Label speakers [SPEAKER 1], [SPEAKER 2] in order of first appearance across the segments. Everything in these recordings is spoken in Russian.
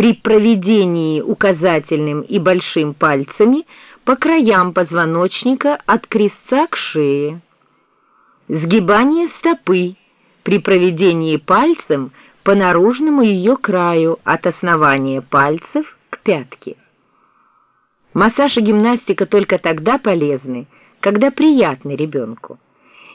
[SPEAKER 1] при проведении указательным и большим пальцами по краям позвоночника от крестца к шее. Сгибание стопы при проведении пальцем по наружному ее краю от основания пальцев к пятке. Массаж и гимнастика только тогда полезны, когда приятны ребенку.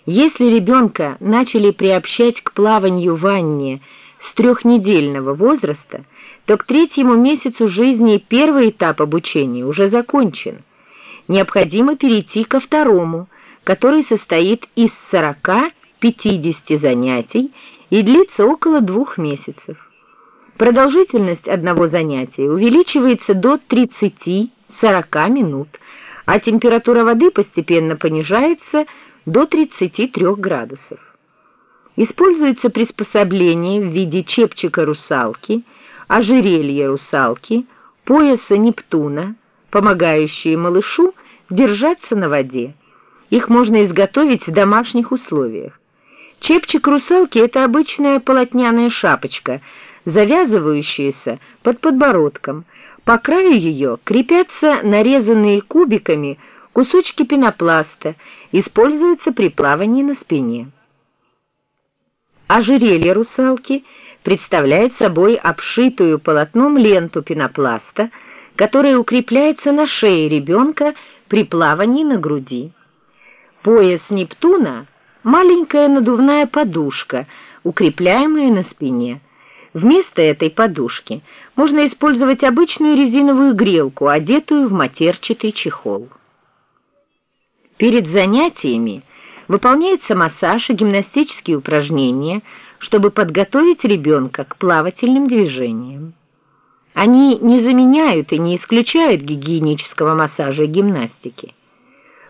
[SPEAKER 1] Если ребенка начали приобщать к плаванию в ванне с трехнедельного возраста, то к третьему месяцу жизни первый этап обучения уже закончен. Необходимо перейти ко второму, который состоит из 40-50 занятий и длится около двух месяцев. Продолжительность одного занятия увеличивается до 30-40 минут, а температура воды постепенно понижается до 33 градусов. Используется приспособление в виде чепчика русалки, ожерелья русалки, пояса Нептуна, помогающие малышу держаться на воде. Их можно изготовить в домашних условиях. Чепчик русалки – это обычная полотняная шапочка, завязывающаяся под подбородком. По краю ее крепятся нарезанные кубиками кусочки пенопласта, используются при плавании на спине. Ожерелье русалки представляет собой обшитую полотном ленту пенопласта, которая укрепляется на шее ребенка при плавании на груди. Пояс Нептуна – маленькая надувная подушка, укрепляемая на спине. Вместо этой подушки можно использовать обычную резиновую грелку, одетую в матерчатый чехол. Перед занятиями выполняется массаж и гимнастические упражнения, чтобы подготовить ребенка к плавательным движениям. Они не заменяют и не исключают гигиенического массажа и гимнастики.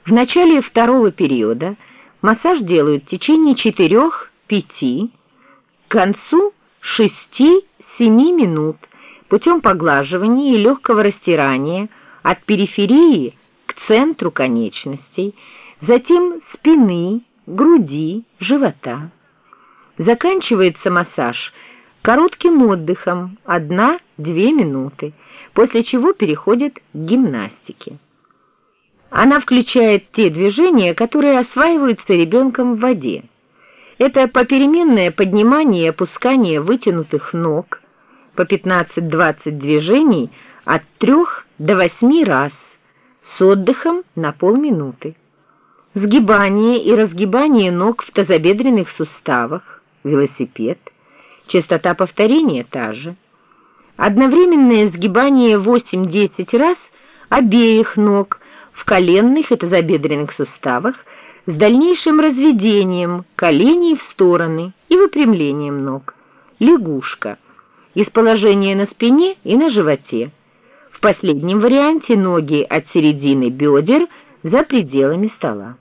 [SPEAKER 1] В начале второго периода массаж делают в течение 4-5, к концу 6-7 минут путем поглаживания и легкого растирания от периферии к центру конечностей, затем спины, груди, живота. Заканчивается массаж коротким отдыхом 1-2 минуты, после чего переходит к гимнастике. Она включает те движения, которые осваиваются ребенком в воде. Это попеременное поднимание и опускание вытянутых ног, по 15-20 движений от 3 до 8 раз, с отдыхом на полминуты. Сгибание и разгибание ног в тазобедренных суставах, велосипед, частота повторения та же. Одновременное сгибание 8-10 раз обеих ног в коленных и тазобедренных суставах с дальнейшим разведением коленей в стороны и выпрямлением ног. Лягушка. Из положения на спине и на животе. В последнем варианте ноги от середины бедер за пределами стола.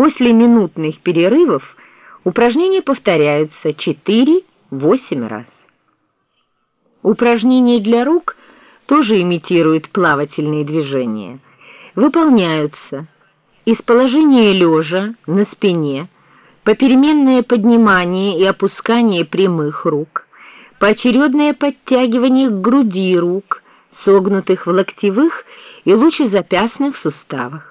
[SPEAKER 1] После минутных перерывов упражнения повторяются 4-8 раз. Упражнения для рук тоже имитируют плавательные движения. Выполняются из положения лежа на спине, попеременное поднимание и опускание прямых рук, поочередное подтягивание к груди рук, согнутых в локтевых и лучезапястных суставах.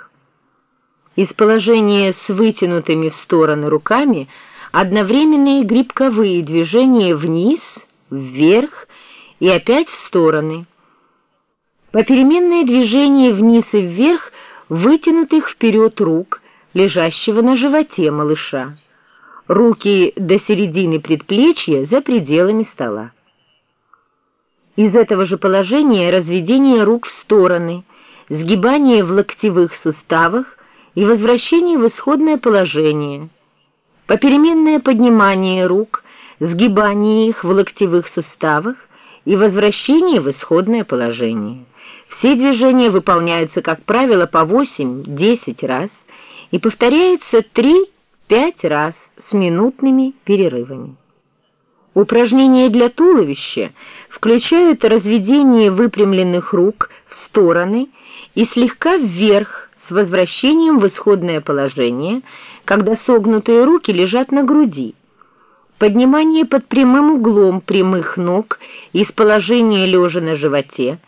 [SPEAKER 1] Из положения с вытянутыми в стороны руками одновременные грибковые движения вниз, вверх и опять в стороны. Попеременное движение вниз и вверх вытянутых вперед рук, лежащего на животе малыша. Руки до середины предплечья за пределами стола. Из этого же положения разведение рук в стороны, сгибание в локтевых суставах и возвращение в исходное положение. Попеременное поднимание рук, сгибание их в локтевых суставах и возвращение в исходное положение. Все движения выполняются, как правило, по 8-10 раз и повторяются 3-5 раз с минутными перерывами. Упражнения для туловища включают разведение выпрямленных рук в стороны и слегка вверх с возвращением в исходное положение, когда согнутые руки лежат на груди. поднимание под прямым углом прямых ног из положения лежа на животе,